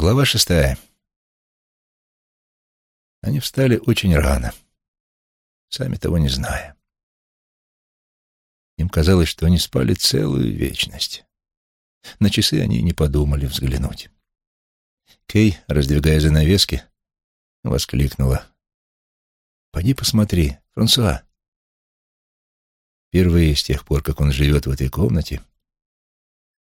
Глава шестая. Они встали очень рано, сами того не зная. Им казалось, что они спали целую вечность. На часы они не подумали взглянуть. Кей, раздвигая занавески, воскликнула. «Пойди посмотри, Франсуа». Впервые с тех пор, как он живет в этой комнате,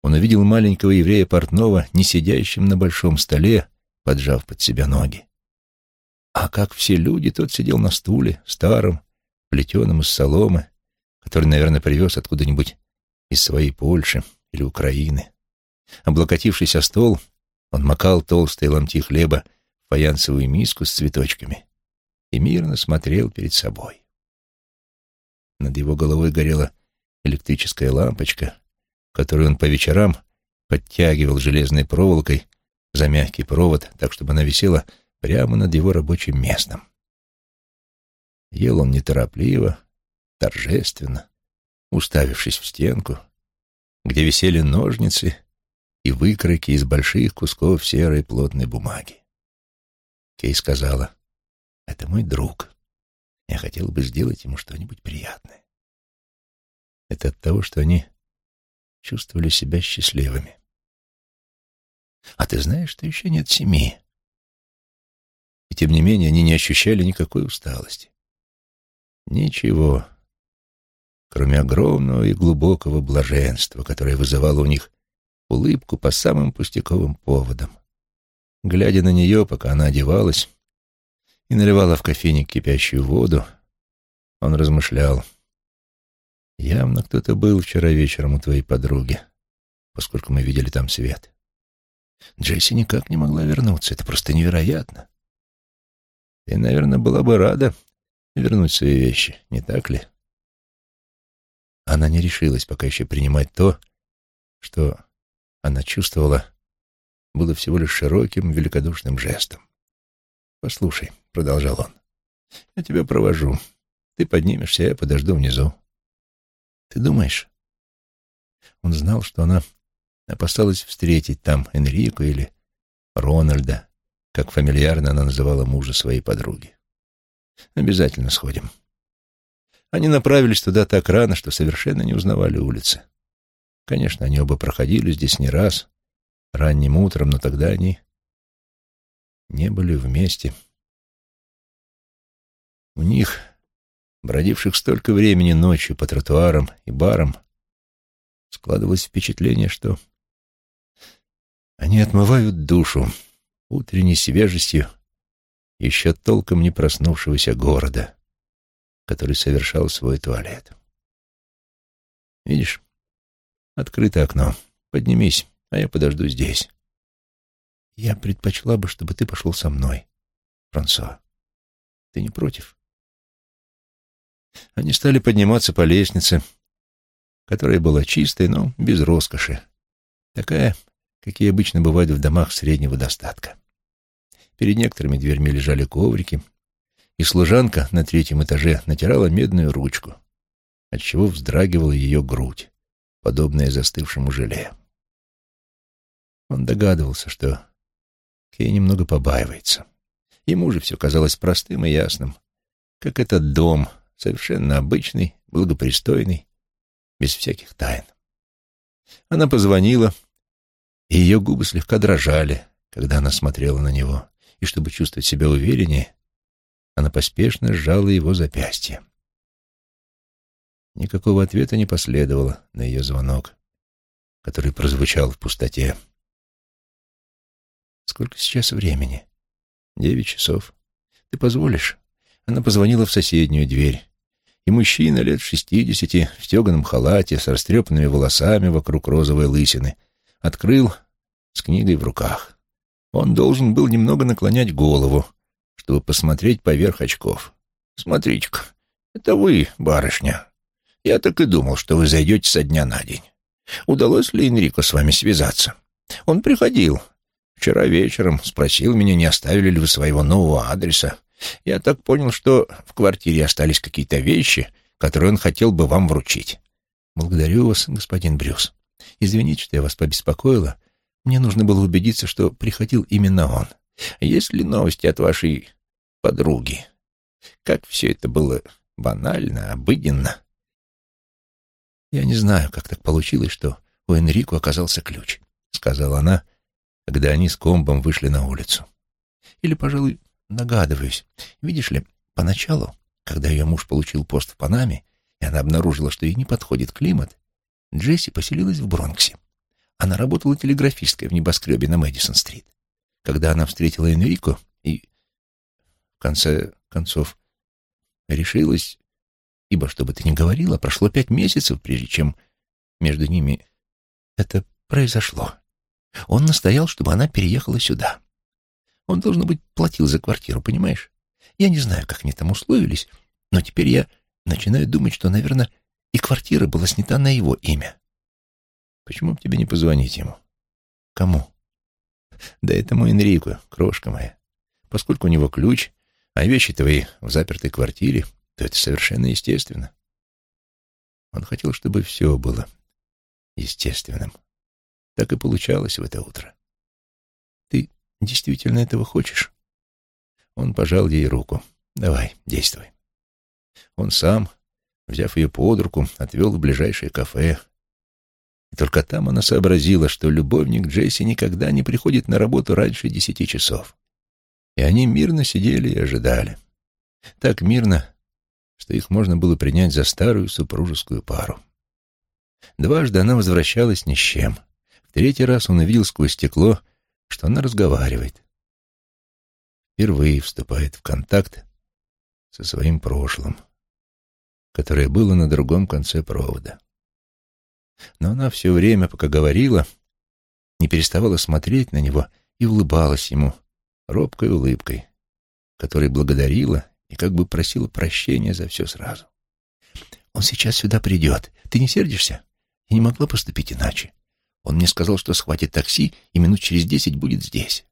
он увидел маленького еврея портного, не сидящим на большом столе, поджав под себя ноги. А как все люди, тот сидел на стуле, старом, плетеном из соломы, который, наверное, привез откуда-нибудь из своей Польши или Украины. Облокотившись о стол, он макал толстые ломти хлеба в фаянсовую миску с цветочками и мирно смотрел перед собой. Над его головой горела электрическая лампочка, которую он по вечерам подтягивал железной проволокой за мягкий провод, так чтобы она висела прямо над его рабочим местом. Ел он неторопливо, торжественно, уставившись в стенку, где висели ножницы и выкройки из больших кусков серой плотной бумаги. Кей сказала, «Это мой друг. Я хотел бы сделать ему что-нибудь приятное». Это от того, что они чувствовали себя счастливыми. А ты знаешь, что еще нет семьи? И тем не менее они не ощущали никакой усталости. Ничего, кроме огромного и глубокого блаженства, которое вызывало у них улыбку по самым пустяковым поводам. Глядя на нее, пока она одевалась и наливала в кофейник кипящую воду, он размышлял — Явно кто-то был вчера вечером у твоей подруги, поскольку мы видели там свет. Джесси никак не могла вернуться. Это просто невероятно. Ты, наверное, была бы рада вернуть свои вещи, не так ли? Она не решилась пока еще принимать то, что она чувствовала, было всего лишь широким, великодушным жестом. «Послушай», — продолжал он, — «я тебя провожу. Ты поднимешься, я подожду внизу. Ты думаешь? Он знал, что она опасалась встретить там Энрико или Рональда, как фамильярно она называла мужа своей подруги. Обязательно сходим. Они направились туда так рано, что совершенно не узнавали улицы. Конечно, они оба проходили здесь не раз, ранним утром, но тогда они не были вместе. У них бродивших столько времени ночью по тротуарам и барам, складывалось впечатление, что они отмывают душу утренней свежестью еще толком не проснувшегося города, который совершал свой туалет. Видишь, открыто окно. Поднимись, а я подожду здесь. Я предпочла бы, чтобы ты пошел со мной, Франсуа. Ты не против? Они стали подниматься по лестнице, которая была чистой, но без роскоши. Такая, какие обычно бывают в домах среднего достатка. Перед некоторыми дверьми лежали коврики, и служанка на третьем этаже натирала медную ручку, отчего вздрагивала ее грудь, подобная застывшему желе. Он догадывался, что Кей немного побаивается. Ему же все казалось простым и ясным, как этот дом — Совершенно обычный, благопристойный, без всяких тайн. Она позвонила, и ее губы слегка дрожали, когда она смотрела на него, и чтобы чувствовать себя увереннее, она поспешно сжала его запястье. Никакого ответа не последовало на ее звонок, который прозвучал в пустоте. «Сколько сейчас времени?» «Девять часов. Ты позволишь?» Она позвонила в соседнюю дверь и мужчина лет шестидесяти в стеганом халате с растрепанными волосами вокруг розовой лысины открыл с книгой в руках. Он должен был немного наклонять голову, чтобы посмотреть поверх очков. «Смотрите-ка, это вы, барышня. Я так и думал, что вы зайдете со дня на день. Удалось ли Энрико с вами связаться? Он приходил. Вчера вечером спросил меня, не оставили ли вы своего нового адреса. Я так понял, что в квартире остались какие-то вещи, которые он хотел бы вам вручить. Благодарю вас, господин Брюс. Извините, что я вас побеспокоила, Мне нужно было убедиться, что приходил именно он. Есть ли новости от вашей подруги? Как все это было банально, обыденно. «Я не знаю, как так получилось, что у Энрико оказался ключ», — сказала она, когда они с комбом вышли на улицу. «Или, пожалуй, догадываюсь. Видишь ли, поначалу, когда ее муж получил пост в Панаме, и она обнаружила, что ей не подходит климат, Джесси поселилась в Бронксе. Она работала телеграфисткой в небоскребе на Мэдисон-стрит. Когда она встретила Энрико и, в конце концов, решилась, ибо, что бы ты ни говорила, прошло пять месяцев, прежде чем между ними это произошло. Он настоял, чтобы она переехала сюда. Он, должно быть, платил за квартиру, понимаешь? Я не знаю, как они там условились, но теперь я начинаю думать, что, наверное, и квартира была снята на его имя. Почему бы тебе не позвонить ему? Кому? Да этому Энрику, крошка моя. Поскольку у него ключ, а вещи твои в запертой квартире, то это совершенно естественно. Он хотел, чтобы все было естественным. Так и получалось в это утро. Действительно этого хочешь? Он пожал ей руку. Давай, действуй. Он сам, взяв ее под руку, отвел в ближайшее кафе. И только там она сообразила, что любовник Джесси никогда не приходит на работу раньше десяти часов. И они мирно сидели и ожидали. Так мирно, что их можно было принять за старую супружескую пару. Дважды она возвращалась ни с чем. В третий раз он увидел сквозь стекло, что она разговаривает. Впервые вступает в контакт со своим прошлым, которое было на другом конце провода. Но она все время, пока говорила, не переставала смотреть на него и улыбалась ему, робкой улыбкой, которой благодарила и как бы просила прощения за все сразу. «Он сейчас сюда придет. Ты не сердишься? Я не могла поступить иначе. Он мне сказал, что схватит такси и минут через десять будет здесь.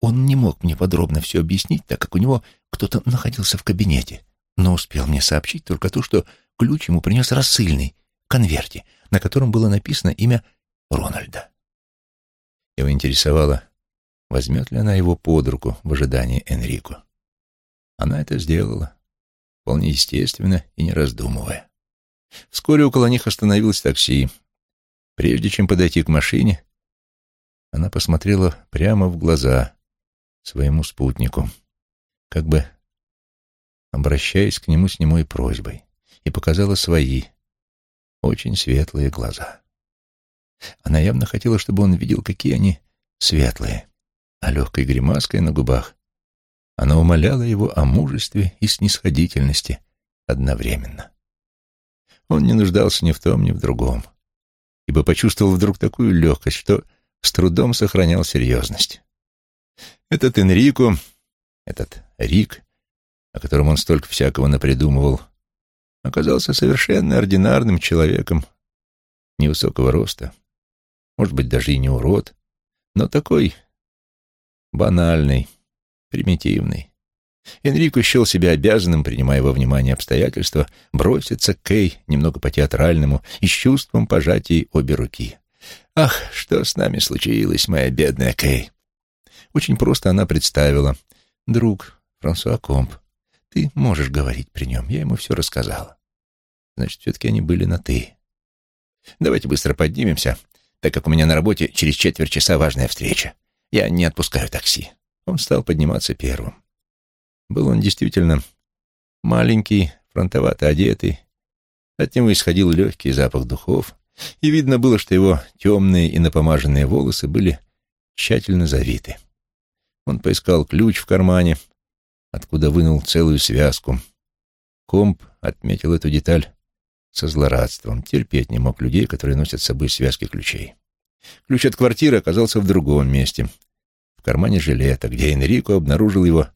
Он не мог мне подробно все объяснить, так как у него кто-то находился в кабинете, но успел мне сообщить только то, что ключ ему принес рассыльный в конверте, на котором было написано имя Рональда. Его интересовало, возьмет ли она его под руку в ожидании Энрико. Она это сделала, вполне естественно и не раздумывая. Вскоре около них остановилось такси. Прежде чем подойти к машине, она посмотрела прямо в глаза своему спутнику, как бы обращаясь к нему с немой просьбой, и показала свои, очень светлые глаза. Она явно хотела, чтобы он видел, какие они светлые а легкой гримаской на губах она умоляла его о мужестве и снисходительности одновременно. Он не нуждался ни в том, ни в другом, ибо почувствовал вдруг такую легкость, что с трудом сохранял серьезность. Этот Энрико, этот Рик, о котором он столько всякого напридумывал, оказался совершенно ординарным человеком невысокого роста, может быть, даже и не урод, но такой банальный, примитивный. Энрико счел себя обязанным, принимая во внимание обстоятельства, броситься к Кей немного по-театральному и с чувством пожать ей обе руки. «Ах, что с нами случилось, моя бедная Кей!» Очень просто она представила. «Друг, Франсуа Комп, ты можешь говорить при нем, я ему все рассказала». Значит, все-таки они были на «ты». «Давайте быстро поднимемся, так как у меня на работе через четверть часа важная встреча. Я не отпускаю такси. Он стал подниматься первым. Был он действительно маленький, фронтовато одетый. От него исходил легкий запах духов, и видно было, что его темные и напомаженные волосы были тщательно завиты. Он поискал ключ в кармане, откуда вынул целую связку. Комп отметил эту деталь со злорадством. Терпеть не мог людей, которые носят с собой связки ключей. Ключ от квартиры оказался в другом месте, в кармане жилета, где Энрико обнаружил его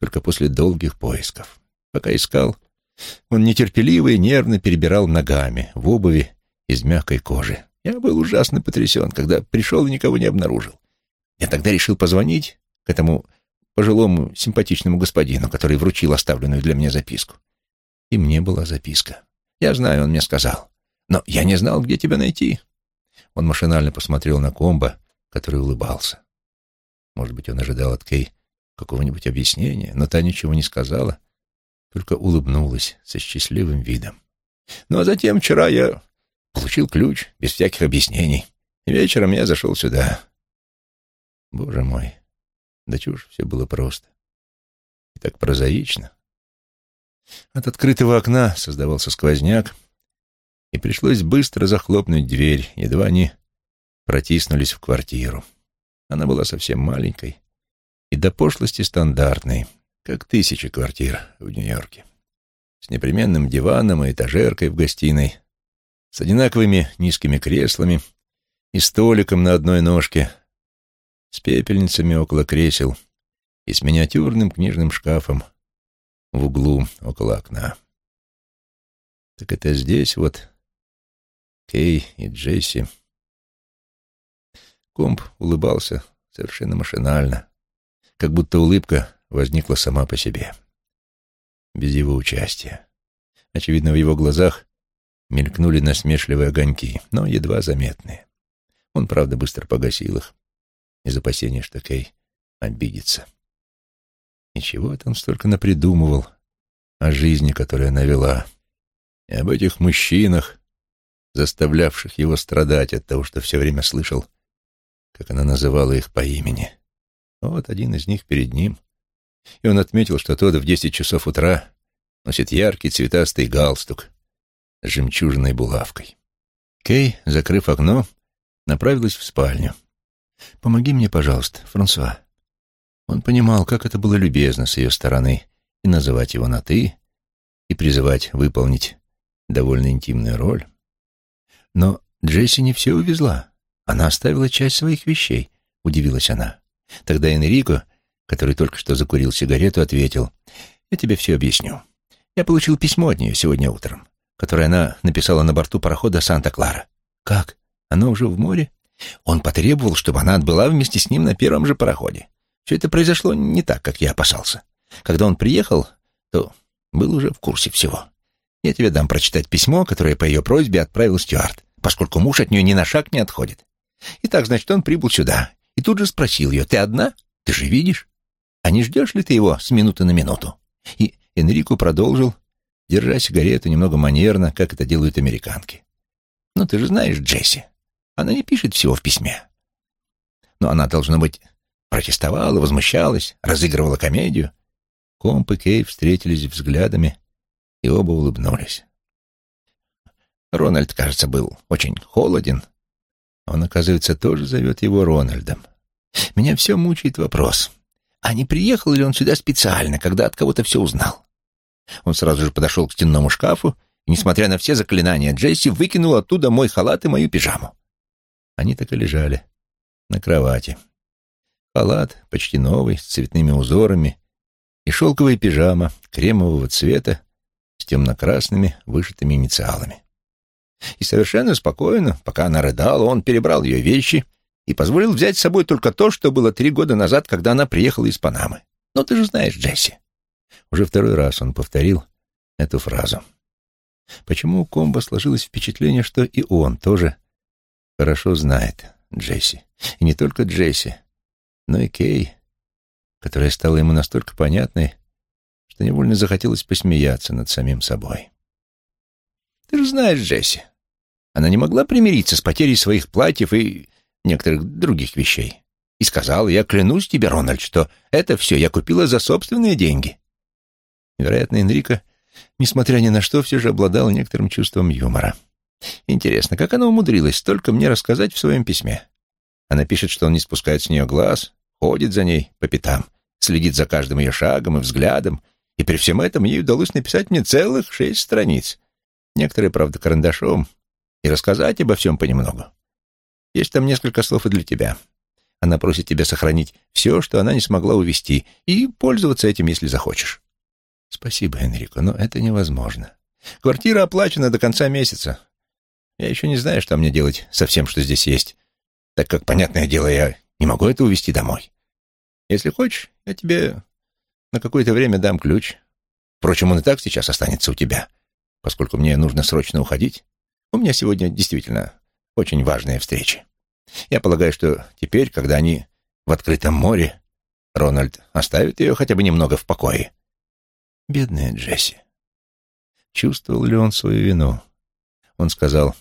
только после долгих поисков. Пока искал, он нетерпеливо и нервно перебирал ногами в обуви из мягкой кожи. Я был ужасно потрясен, когда пришел и никого не обнаружил. Я тогда решил позвонить к этому пожилому симпатичному господину, который вручил оставленную для меня записку. И мне была записка. Я знаю, он мне сказал. Но я не знал, где тебя найти. Он машинально посмотрел на комбо, который улыбался. Может быть, он ожидал от Кей какого-нибудь объяснения, но та ничего не сказала, только улыбнулась со счастливым видом. Ну а затем вчера я получил ключ без всяких объяснений. Вечером я зашел сюда. Боже мой, да чушь, все было просто. И так прозаично. От открытого окна создавался сквозняк, и пришлось быстро захлопнуть дверь, едва они протиснулись в квартиру. Она была совсем маленькой и до пошлости стандартной, как тысячи квартир в Нью-Йорке. С непременным диваном и этажеркой в гостиной, с одинаковыми низкими креслами и столиком на одной ножке, с пепельницами около кресел и с миниатюрным книжным шкафом в углу около окна. Так это здесь вот Кей и Джесси. Комп улыбался совершенно машинально, как будто улыбка возникла сама по себе, без его участия. Очевидно, в его глазах мелькнули насмешливые огоньки, но едва заметные. Он, правда, быстро погасил их, из опасения, что Кей обидится. И чего он столько напридумывал о жизни, которую она вела, и об этих мужчинах, заставлявших его страдать от того, что все время слышал, как она называла их по имени. Вот один из них перед ним, и он отметил, что тот в десять часов утра носит яркий цветастый галстук с жемчужной булавкой. Кей, закрыв окно, направилась в спальню. «Помоги мне, пожалуйста, Франсуа». Он понимал, как это было любезно с ее стороны и называть его на «ты», и призывать выполнить довольно интимную роль. Но Джесси не все увезла. Она оставила часть своих вещей, удивилась она. Тогда Энрико, который только что закурил сигарету, ответил, «Я тебе все объясню. Я получил письмо от нее сегодня утром, которое она написала на борту парохода «Санта-Клара». «Как? Оно уже в море?» Он потребовал, чтобы она отбыла вместе с ним на первом же пароходе. Все это произошло не так, как я опасался. Когда он приехал, то был уже в курсе всего. Я тебе дам прочитать письмо, которое по ее просьбе отправил Стюарт, поскольку муж от нее ни на шаг не отходит. Итак, значит, он прибыл сюда и тут же спросил ее, «Ты одна? Ты же видишь? А не ждешь ли ты его с минуты на минуту?» И Энрико продолжил, держа сигарету немного манерно, как это делают американки. «Ну, ты же знаешь Джесси. Она не пишет всего в письме. Но она, должно быть, протестовала, возмущалась, разыгрывала комедию. Комп и Кей встретились взглядами и оба улыбнулись. Рональд, кажется, был очень холоден. Он, оказывается, тоже зовет его Рональдом. Меня все мучает вопрос, а не приехал ли он сюда специально, когда от кого-то все узнал? Он сразу же подошел к стенному шкафу и, несмотря на все заклинания Джесси, выкинул оттуда мой халат и мою пижаму. Они так и лежали на кровати. Халат, почти новый, с цветными узорами, и шелковая пижама кремового цвета с темно-красными вышитыми инициалами. И совершенно спокойно, пока она рыдала, он перебрал ее вещи и позволил взять с собой только то, что было три года назад, когда она приехала из Панамы. «Но ты же знаешь, Джесси». Уже второй раз он повторил эту фразу. Почему у Комбо сложилось впечатление, что и он тоже хорошо знает Джесси. И не только Джесси, но и Кей, которая стала ему настолько понятной, что невольно захотелось посмеяться над самим собой. «Ты же знаешь Джесси. Она не могла примириться с потерей своих платьев и некоторых других вещей. И сказала, я клянусь тебе, Рональд, что это все я купила за собственные деньги». Вероятно, Энрико, несмотря ни на что, все же обладал некоторым чувством юмора. Интересно, как она умудрилась столько мне рассказать в своем письме? Она пишет, что он не спускает с нее глаз, ходит за ней по пятам, следит за каждым ее шагом и взглядом, и при всем этом ей удалось написать мне целых шесть страниц. Некоторые, правда, карандашом, и рассказать обо всем понемногу. Есть там несколько слов и для тебя. Она просит тебя сохранить все, что она не смогла увести, и пользоваться этим, если захочешь. Спасибо, Энрико, но это невозможно. Квартира оплачена до конца месяца. Я еще не знаю, что мне делать со всем, что здесь есть, так как, понятное дело, я не могу это увезти домой. Если хочешь, я тебе на какое-то время дам ключ. Впрочем, он и так сейчас останется у тебя, поскольку мне нужно срочно уходить. У меня сегодня действительно очень важные встречи. Я полагаю, что теперь, когда они в открытом море, Рональд оставит ее хотя бы немного в покое. Бедная Джесси. Чувствовал ли он свою вину? Он сказал,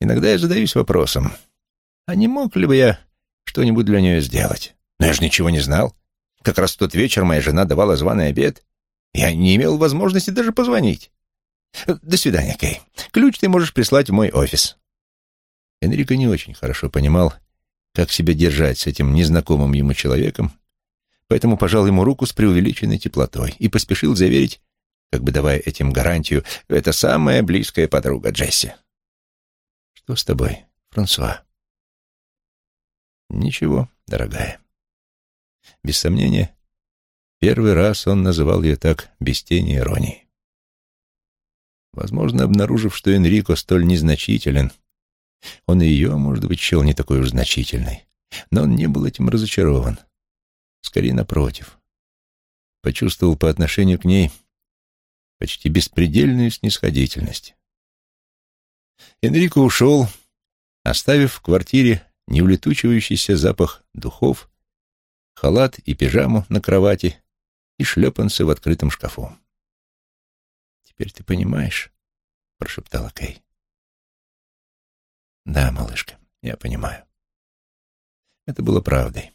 «Иногда я задаюсь вопросом, а не мог ли бы я что-нибудь для нее сделать? Но я же ничего не знал. Как раз в тот вечер моя жена давала званый обед. Я не имел возможности даже позвонить. До свидания, Кей. Ключ ты можешь прислать в мой офис». Энрико не очень хорошо понимал, как себя держать с этим незнакомым ему человеком, поэтому пожал ему руку с преувеличенной теплотой и поспешил заверить, как бы давая этим гарантию, это самая близкая подруга Джесси. «Что с тобой, Франсуа?» «Ничего, дорогая». Без сомнения, первый раз он называл ее так без тени иронии. Возможно, обнаружив, что Энрико столь незначителен, он и ее, может быть, счел не такой уж значительной, но он не был этим разочарован. Скорее, напротив. Почувствовал по отношению к ней почти беспредельную снисходительность. Энрико ушел, оставив в квартире неулетучивающийся запах духов, халат и пижаму на кровати и шлепанцы в открытом шкафу. «Теперь ты понимаешь?» — прошептала Кей. «Да, малышка, я понимаю». Это было правдой.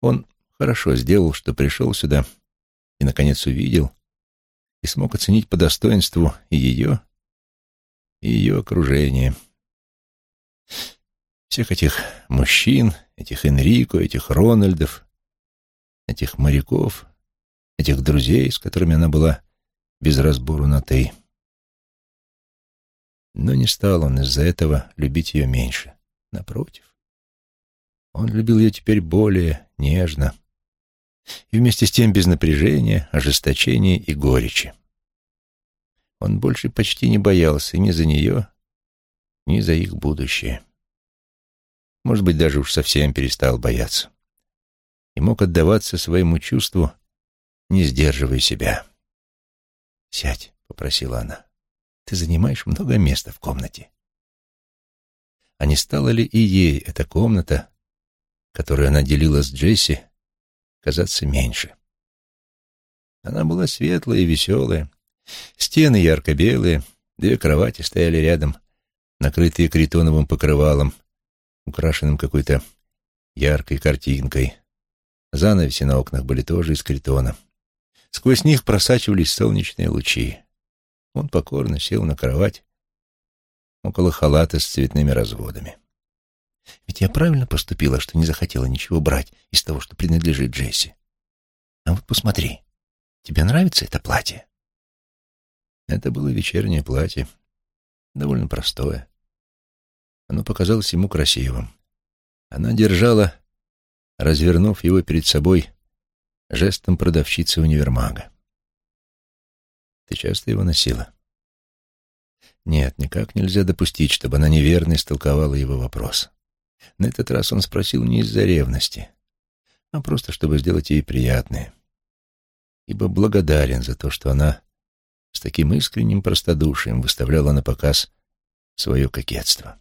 Он хорошо сделал, что пришел сюда и, наконец, увидел и смог оценить по достоинству и ее, и ее окружение. Всех этих мужчин, этих Энрико, этих Рональдов, этих моряков, этих друзей, с которыми она была без разбору на «ты». Но не стал он из-за этого любить ее меньше. Напротив, он любил ее теперь более нежно, и вместе с тем без напряжения, ожесточения и горечи. Он больше почти не боялся ни за нее, ни за их будущее. Может быть, даже уж совсем перестал бояться. И мог отдаваться своему чувству, не сдерживая себя. «Сядь», — попросила она. «Ты занимаешь много места в комнате». А не стала ли и ей эта комната, которую она делила с Джесси, казаться меньше. Она была светлая и веселая, стены ярко-белые, две кровати стояли рядом, накрытые критоновым покрывалом, украшенным какой-то яркой картинкой. Занавеси на окнах были тоже из критона. Сквозь них просачивались солнечные лучи. Он покорно сел на кровать около халата с цветными разводами. Ведь я правильно поступила, что не захотела ничего брать из того, что принадлежит Джесси. А вот посмотри, тебе нравится это платье? Это было вечернее платье, довольно простое. Оно показалось ему красивым. Она держала, развернув его перед собой, жестом продавщицы универмага. Ты часто его носила? Нет, никак нельзя допустить, чтобы она неверно истолковала его вопрос. На этот раз он спросил не из-за ревности, а просто чтобы сделать ей приятное. Ибо благодарен за то, что она с таким искренним простодушием выставляла на показ свое кокетство.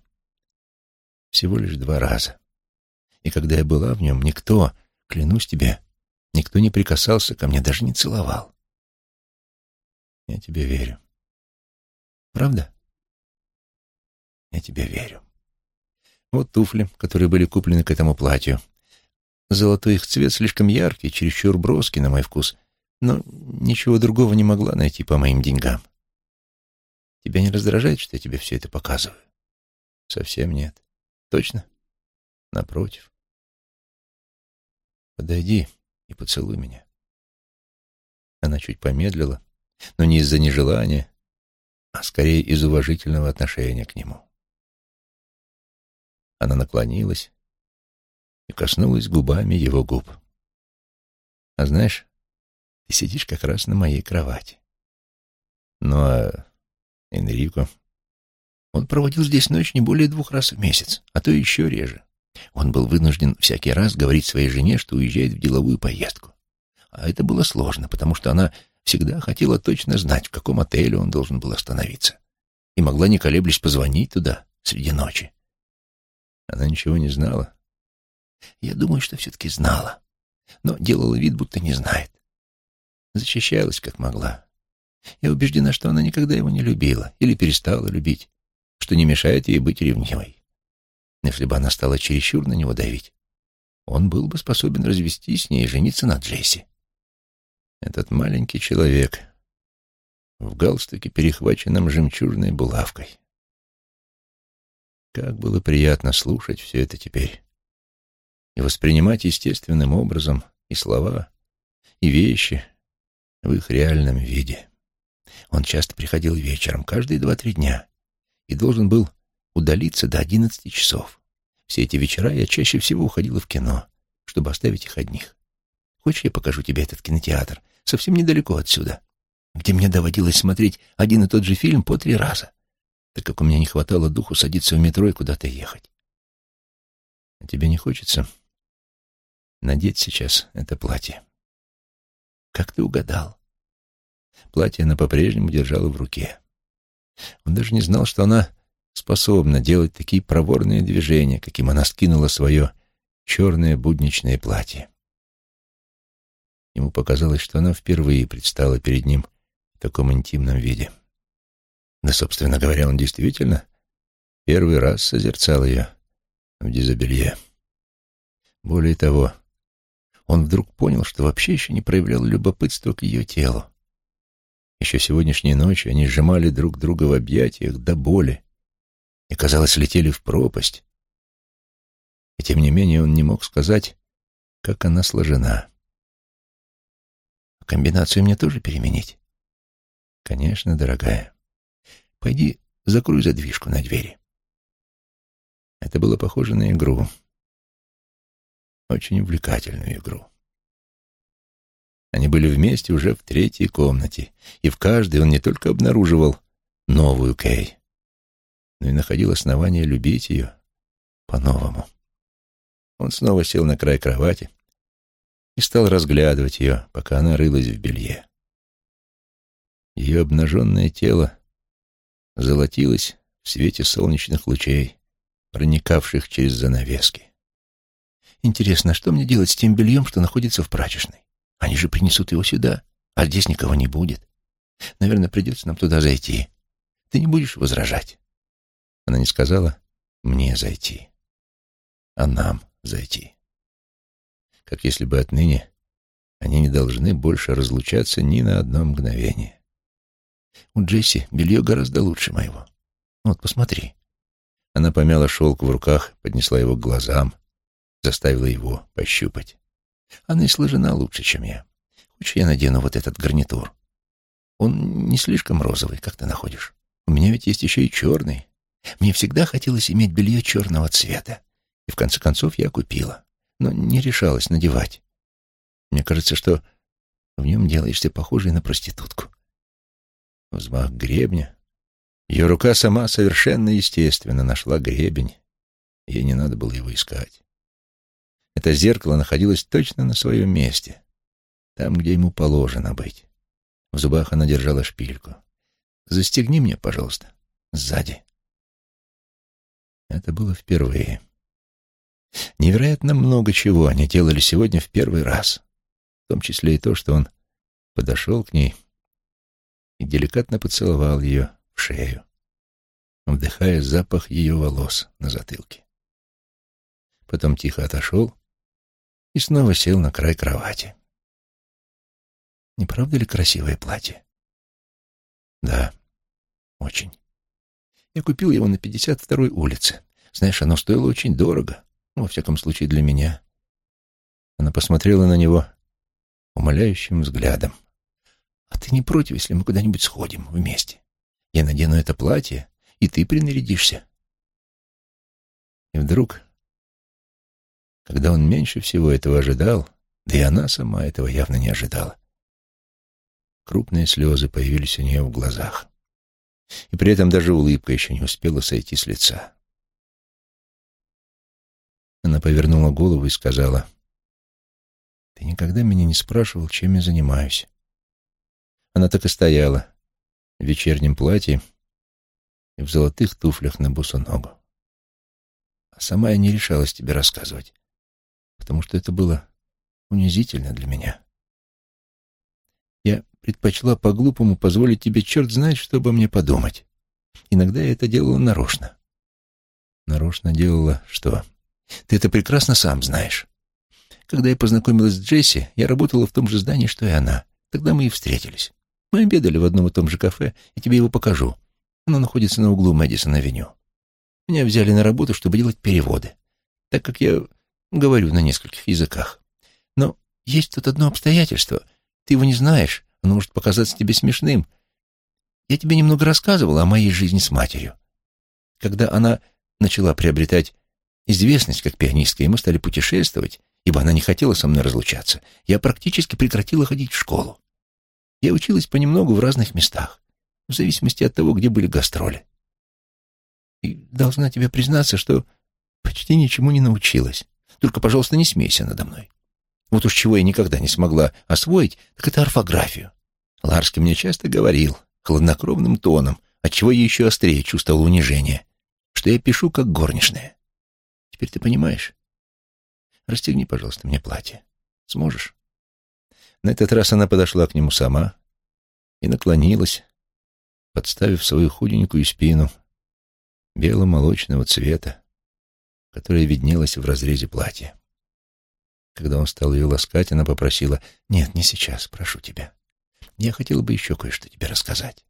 Всего лишь два раза. И когда я была в нем, никто, клянусь тебе, никто не прикасался ко мне, даже не целовал. Я тебе верю. Правда? Я тебе верю. Вот туфли, которые были куплены к этому платью. Золотой их цвет слишком яркий, чересчур броский на мой вкус, но ничего другого не могла найти по моим деньгам. Тебя не раздражает, что я тебе все это показываю? Совсем нет. Точно? Напротив. Подойди и поцелуй меня. Она чуть помедлила, но не из-за нежелания, а скорее из уважительного отношения к нему. Она наклонилась и коснулась губами его губ. «А знаешь, ты сидишь как раз на моей кровати». «Ну а Энрико?» Он проводил здесь ночь не более двух раз в месяц, а то еще реже. Он был вынужден всякий раз говорить своей жене, что уезжает в деловую поездку. А это было сложно, потому что она всегда хотела точно знать, в каком отеле он должен был остановиться. И могла, не колеблясь, позвонить туда среди ночи. Она ничего не знала. Я думаю, что все-таки знала, но делала вид, будто не знает. Защищалась, как могла. Я убеждена, что она никогда его не любила или перестала любить, что не мешает ей быть ревнивой. Если бы она стала чересчур на него давить, он был бы способен развестись с ней и жениться на Джесси. Этот маленький человек в галстуке, перехваченном жемчужной булавкой. Как было приятно слушать все это теперь и воспринимать естественным образом и слова, и вещи в их реальном виде. Он часто приходил вечером, каждые два-три дня, и должен был удалиться до одиннадцати часов. Все эти вечера я чаще всего уходила в кино, чтобы оставить их одних. Хочешь, я покажу тебе этот кинотеатр, совсем недалеко отсюда, где мне доводилось смотреть один и тот же фильм по три раза, так как у меня не хватало духу садиться в метро и куда-то ехать. А тебе не хочется надеть сейчас это платье? Как ты угадал? Платье она по-прежнему держала в руке. Он даже не знал, что она способна делать такие проворные движения, каким она скинула свое черное будничное платье. Ему показалось, что она впервые предстала перед ним в таком интимном виде. Да, собственно говоря, он действительно первый раз созерцал ее в дизобелье. Более того, он вдруг понял, что вообще еще не проявлял любопытства к ее телу. Еще сегодняшней ночью они сжимали друг друга в объятиях до боли и, казалось, летели в пропасть. И тем не менее он не мог сказать, как она сложена. «Комбинацию мне тоже переменить?» «Конечно, дорогая. Пойди закрой задвижку на двери». Это было похоже на игру. Очень увлекательную игру. Они были вместе уже в третьей комнате, и в каждой он не только обнаруживал новую Кей, но и находил основания любить ее по-новому. Он снова сел на край кровати и стал разглядывать ее, пока она рылась в белье. Ее обнаженное тело золотилось в свете солнечных лучей, проникавших через занавески. Интересно, что мне делать с тем бельем, что находится в прачечной? Они же принесут его сюда, а здесь никого не будет. Наверное, придется нам туда зайти. Ты не будешь возражать?» Она не сказала «мне зайти», а «нам зайти». Как если бы отныне они не должны больше разлучаться ни на одно мгновение. «У Джесси белье гораздо лучше моего. Вот, посмотри». Она помяла шелк в руках, поднесла его к глазам, заставила его пощупать. Она и сложена лучше, чем я. Хочешь, я надену вот этот гарнитур? Он не слишком розовый, как ты находишь? У меня ведь есть еще и черный. Мне всегда хотелось иметь белье черного цвета. И в конце концов я купила, но не решалась надевать. Мне кажется, что в нем делаешься похожей на проститутку. Взмах гребня. Ее рука сама совершенно естественно нашла гребень. Ей не надо было его искать. Это зеркало находилось точно на своем месте, там, где ему положено быть. В зубах она держала шпильку. «Застегни мне, пожалуйста, сзади». Это было впервые. Невероятно много чего они делали сегодня в первый раз, в том числе и то, что он подошел к ней и деликатно поцеловал ее в шею, вдыхая запах ее волос на затылке. Потом тихо отошел и снова сел на край кровати. Не правда ли красивое платье? Да, очень. Я купил его на 52-й улице. Знаешь, оно стоило очень дорого. Ну, во всяком случае, для меня. Она посмотрела на него умоляющим взглядом. «А ты не против, если мы куда-нибудь сходим вместе? Я надену это платье, и ты принарядишься». И вдруг когда он меньше всего этого ожидал, да и она сама этого явно не ожидала. Крупные слезы появились у нее в глазах. И при этом даже улыбка еще не успела сойти с лица. Она повернула голову и сказала, «Ты никогда меня не спрашивал, чем я занимаюсь». Она так и стояла в вечернем платье и в золотых туфлях на босу ногу. А сама я не решалась тебе рассказывать, потому что это было унизительно для меня. Я предпочла по-глупому позволить тебе черт знает, что обо мне подумать. Иногда я это делала нарочно. Нарочно делала что? Ты это прекрасно сам знаешь. Когда я познакомилась с Джесси, я работала в том же здании, что и она. Тогда мы и встретились. Мы обедали в одном и том же кафе, я тебе его покажу. Оно находится на углу Мэдисон-авеню. Меня взяли на работу, чтобы делать переводы, так как я говорю на нескольких языках. Но есть тут одно обстоятельство. Ты его не знаешь, оно может показаться тебе смешным. Я тебе немного рассказывала о моей жизни с матерью. Когда она начала приобретать известность как пианистка, и мы стали путешествовать, ибо она не хотела со мной разлучаться, я практически прекратила ходить в школу. Я училась понемногу в разных местах, в зависимости от того, где были гастроли. И должна тебе признаться, что почти ничему не научилась. Только, пожалуйста, не смейся надо мной. Вот уж чего я никогда не смогла освоить, так это орфографию. Ларский мне часто говорил, хладнокровным тоном, отчего я еще острее чувствовал унижение, что я пишу как горничная. Теперь ты понимаешь? Расстегни, пожалуйста, мне платье. Сможешь? На этот раз она подошла к нему сама и наклонилась, подставив свою худенькую спину, бело-молочного цвета, которая виднелась в разрезе платья. Когда он стал ее ласкать, она попросила, «Нет, не сейчас, прошу тебя. Я хотела бы еще кое-что тебе рассказать».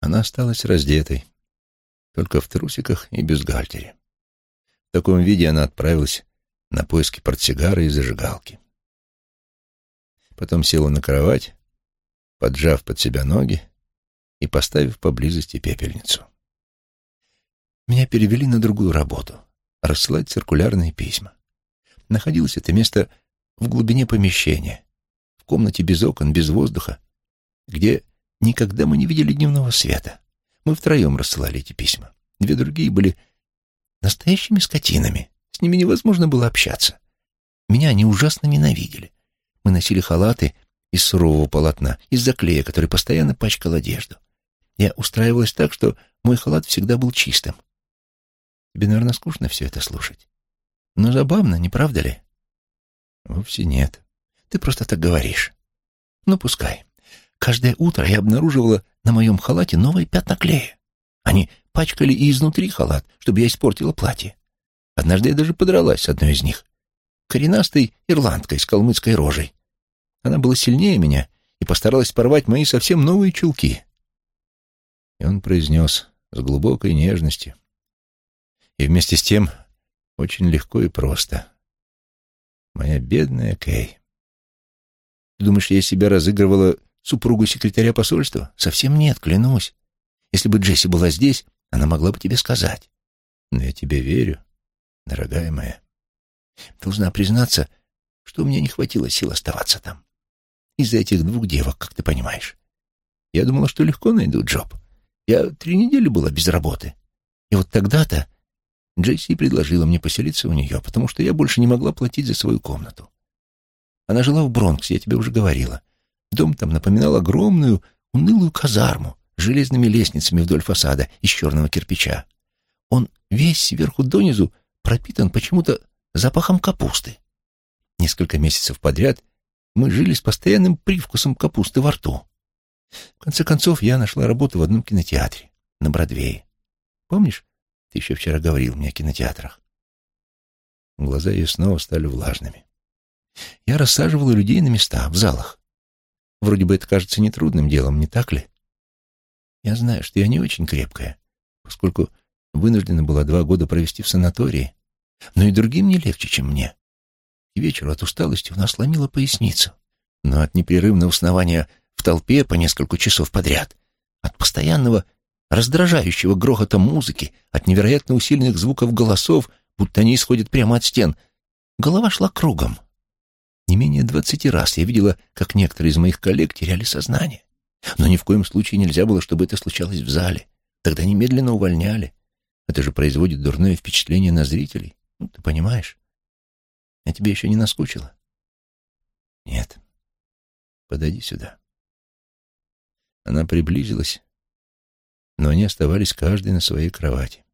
Она осталась раздетой, только в трусиках и бюстгальтере. В таком виде она отправилась на поиски портсигара и зажигалки. Потом села на кровать, поджав под себя ноги и поставив поблизости пепельницу. Меня перевели на другую работу — рассылать циркулярные письма. Находилось это место в глубине помещения, в комнате без окон, без воздуха, где никогда мы не видели дневного света. Мы втроем рассылали эти письма. Две другие были настоящими скотинами. С ними невозможно было общаться. Меня они ужасно ненавидели. Мы носили халаты из сурового полотна, из-за клея, который постоянно пачкал одежду. Я устраивалась так, что мой халат всегда был чистым. Тебе, наверное, скучно все это слушать. Но забавно, не правда ли? Вовсе нет. Ты просто так говоришь. Ну, пускай. Каждое утро я обнаруживала на моем халате новые пятна клея. Они пачкали и изнутри халат, чтобы я испортила платье. Однажды я даже подралась с одной из них. Коренастой ирландкой с калмыцкой рожей. Она была сильнее меня и постаралась порвать мои совсем новые чулки. И он произнес с глубокой нежностью, и вместе с тем очень легко и просто. Моя бедная Кей. Ты думаешь, я себя разыгрывала супругу секретаря посольства? Совсем нет, клянусь. Если бы Джесси была здесь, она могла бы тебе сказать. Но я тебе верю, дорогая моя. Должна признаться, что у меня не хватило сил оставаться там. Из-за этих двух девок, как ты понимаешь. Я думала, что легко найду джоб. Я три недели была без работы. И вот тогда-то Джесси предложила мне поселиться у нее, потому что я больше не могла платить за свою комнату. Она жила в Бронксе, я тебе уже говорила. Дом там напоминал огромную, унылую казарму с железными лестницами вдоль фасада из черного кирпича. Он весь сверху донизу пропитан почему-то запахом капусты. Несколько месяцев подряд мы жили с постоянным привкусом капусты во рту. В конце концов, я нашла работу в одном кинотеатре на Бродвее. Помнишь, ты еще вчера говорил мне о кинотеатрах. Глаза ее снова стали влажными. Я рассаживала людей на места, в залах. Вроде бы это кажется нетрудным делом, не так ли? Я знаю, что я не очень крепкая, поскольку вынуждена была два года провести в санатории, но и другим не легче, чем мне. К вечеру от усталости у нас ломила поясницу, но от непрерывного уснавания в толпе по несколько часов подряд, от постоянного раздражающего грохота музыки, от невероятно усиленных звуков голосов, будто они исходят прямо от стен. Голова шла кругом. Не менее двадцати раз я видела, как некоторые из моих коллег теряли сознание. Но ни в коем случае нельзя было, чтобы это случалось в зале. Тогда немедленно увольняли. Это же производит дурное впечатление на зрителей. Ну, ты понимаешь? Я тебе еще не наскучила? Нет. Подойди сюда. Она приблизилась но они оставались каждый на своей кровати.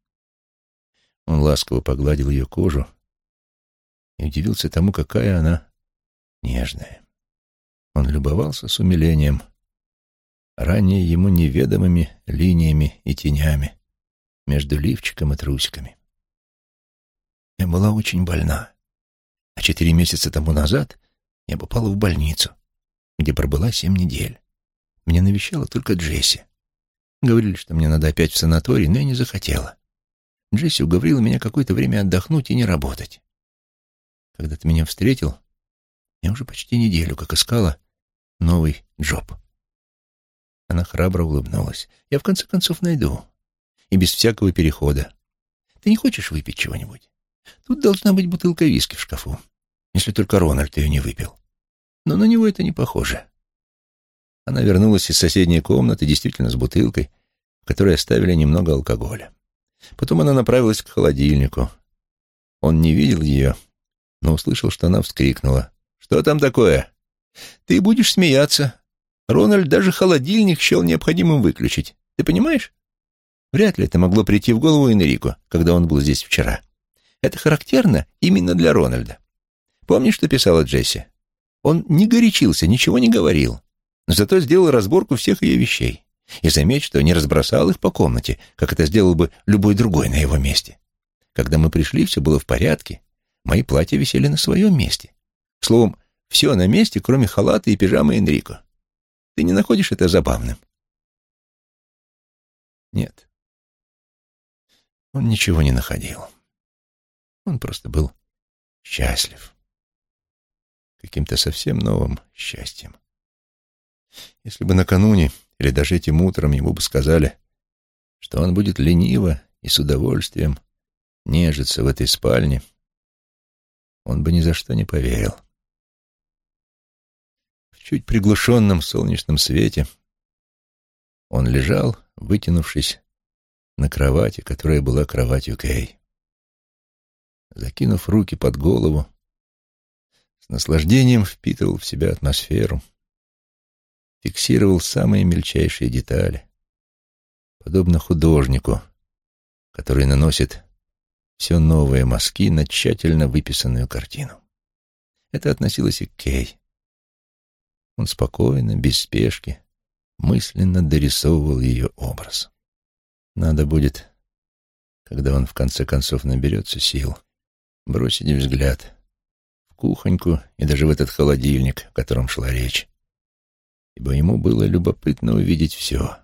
Он ласково погладил ее кожу и удивился тому, какая она нежная. Он любовался с умилением ранее ему неведомыми линиями и тенями между лифчиком и трусиками. Я была очень больна, а четыре месяца тому назад я попала в больницу, где пробыла семь недель. Меня навещала только Джесси. Говорили, что мне надо опять в санаторий, но я не захотела. Джесси уговорила меня какое-то время отдохнуть и не работать. Когда ты меня встретил, я уже почти неделю как искала новый джоб. Она храбро улыбнулась. Я в конце концов найду. И без всякого перехода. Ты не хочешь выпить чего-нибудь? Тут должна быть бутылка виски в шкафу. Если только Рональд ее не выпил. Но на него это не похоже. Она вернулась из соседней комнаты, действительно с бутылкой, в которой оставили немного алкоголя. Потом она направилась к холодильнику. Он не видел ее, но услышал, что она вскрикнула. «Что там такое?» «Ты будешь смеяться. Рональд даже холодильник счел необходимым выключить. Ты понимаешь?» Вряд ли это могло прийти в голову Энрику, когда он был здесь вчера. Это характерно именно для Рональда. Помнишь, что писала Джесси? Он не горячился, ничего не говорил, зато сделал разборку всех ее вещей. И заметь, что не разбросал их по комнате, как это сделал бы любой другой на его месте. Когда мы пришли, все было в порядке. Мои платья висели на своем месте. Словом, все на месте, кроме халата и пижамы Энрико. Ты не находишь это забавным? Нет. Он ничего не находил. Он просто был счастлив. Каким-то совсем новым счастьем. Если бы накануне или даже этим утром ему бы сказали, что он будет лениво и с удовольствием нежиться в этой спальне, он бы ни за что не поверил. В чуть приглушенном солнечном свете он лежал, вытянувшись на кровати, которая была кроватью Кей. Закинув руки под голову, с наслаждением впитывал в себя атмосферу, фиксировал самые мельчайшие детали, подобно художнику, который наносит все новые мазки на тщательно выписанную картину. Это относилось и к Кей. Он спокойно, без спешки, мысленно дорисовывал ее образ. Надо будет, когда он в конце концов наберется сил, бросить взгляд в кухоньку и даже в этот холодильник, о котором шла речь, ибо ему было любопытно увидеть все,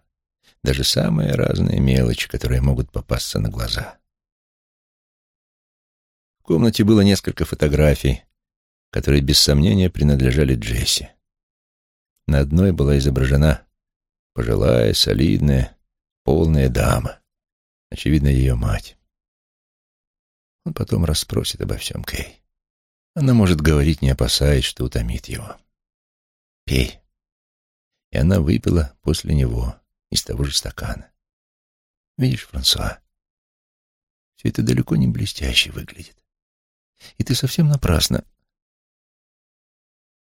даже самые разные мелочи, которые могут попасться на глаза. В комнате было несколько фотографий, которые без сомнения принадлежали Джесси. На одной была изображена пожилая, солидная, полная дама, очевидно, ее мать. Он потом расспросит обо всем Кей. Она может говорить, не опасаясь, что утомит его. «Пей», и она выпила после него из того же стакана. Видишь, Франсуа, все это далеко не блестяще выглядит. И ты совсем напрасно...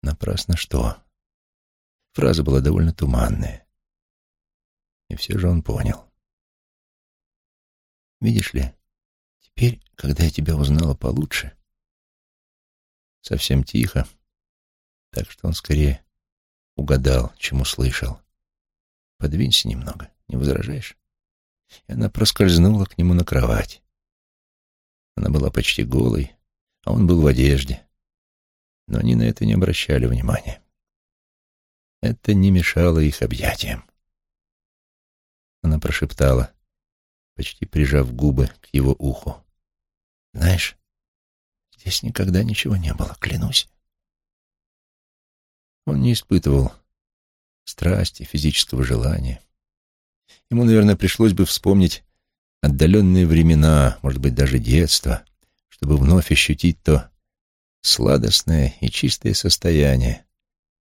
Напрасно что? Фраза была довольно туманная. И все же он понял. Видишь ли, теперь, когда я тебя узнала получше, совсем тихо, так что он скорее угадал, чему слышал. Подвинься немного, не возражаешь? И она проскользнула к нему на кровать. Она была почти голой, а он был в одежде. Но они на это не обращали внимания. Это не мешало их объятиям. Она прошептала, почти прижав губы к его уху. «Знаешь, здесь никогда ничего не было, клянусь. Он не испытывал страсти, физического желания. Ему, наверное, пришлось бы вспомнить отдаленные времена, может быть, даже детство, чтобы вновь ощутить то сладостное и чистое состояние,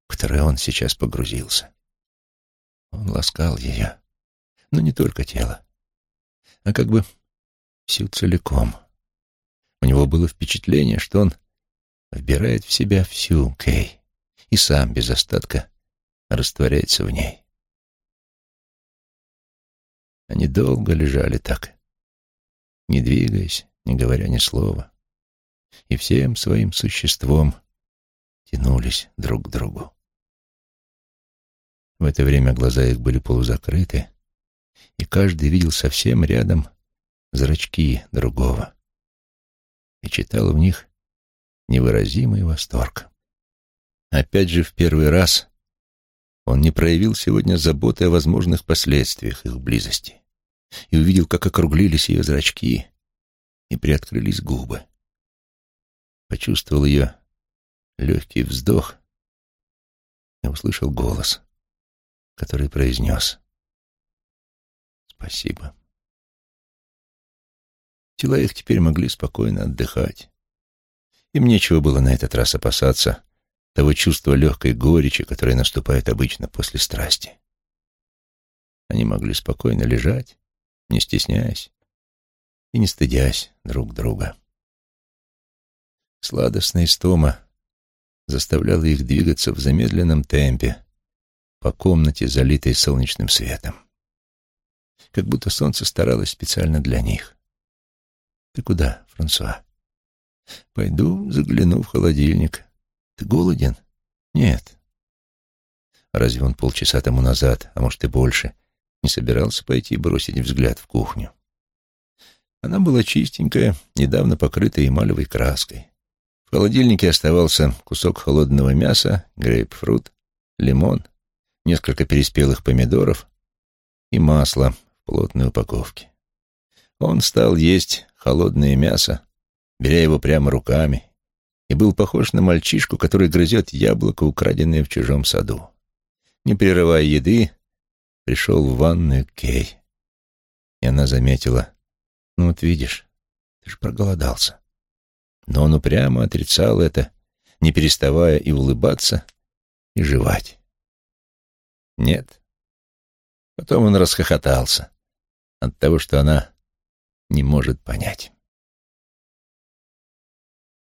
в которое он сейчас погрузился. Он ласкал ее, но не только тело, а как бы всю целиком. У него было впечатление, что он вбирает в себя всю Кей и сам без остатка растворяется в ней. Они долго лежали так, не двигаясь, не говоря ни слова, и всем своим существом тянулись друг к другу. В это время глаза их были полузакрыты, и каждый видел совсем рядом зрачки другого и читал в них невыразимый восторг. Опять же, в первый раз он не проявил сегодня заботы о возможных последствиях их близости и увидел, как округлились ее зрачки и приоткрылись губы. Почувствовал ее легкий вздох и услышал голос, который произнес «Спасибо». Тела их теперь могли спокойно отдыхать. Им нечего было на этот раз опасаться того чувства легкой горечи, которое наступает обычно после страсти. Они могли спокойно лежать, не стесняясь и не стыдясь друг друга. Сладостная истома заставляла их двигаться в замедленном темпе по комнате, залитой солнечным светом. Как будто солнце старалось специально для них. «Ты куда, Франсуа?» «Пойду загляну в холодильник. Ты голоден?» «Нет». Разве он полчаса тому назад, а может и больше, не собирался пойти бросить взгляд в кухню? Она была чистенькая, недавно покрытая эмалевой краской. В холодильнике оставался кусок холодного мяса, грейпфрут, лимон, несколько переспелых помидоров и масло в плотной упаковке. Он стал есть холодное мясо, беря его прямо руками, и был похож на мальчишку, который грызет яблоко, украденное в чужом саду. Не прерывая еды, пришел в ванную Кей. И она заметила, «Ну вот видишь, ты же проголодался». Но он упрямо отрицал это, не переставая и улыбаться, и жевать. Нет. Потом он расхохотался от того, что она не может понять.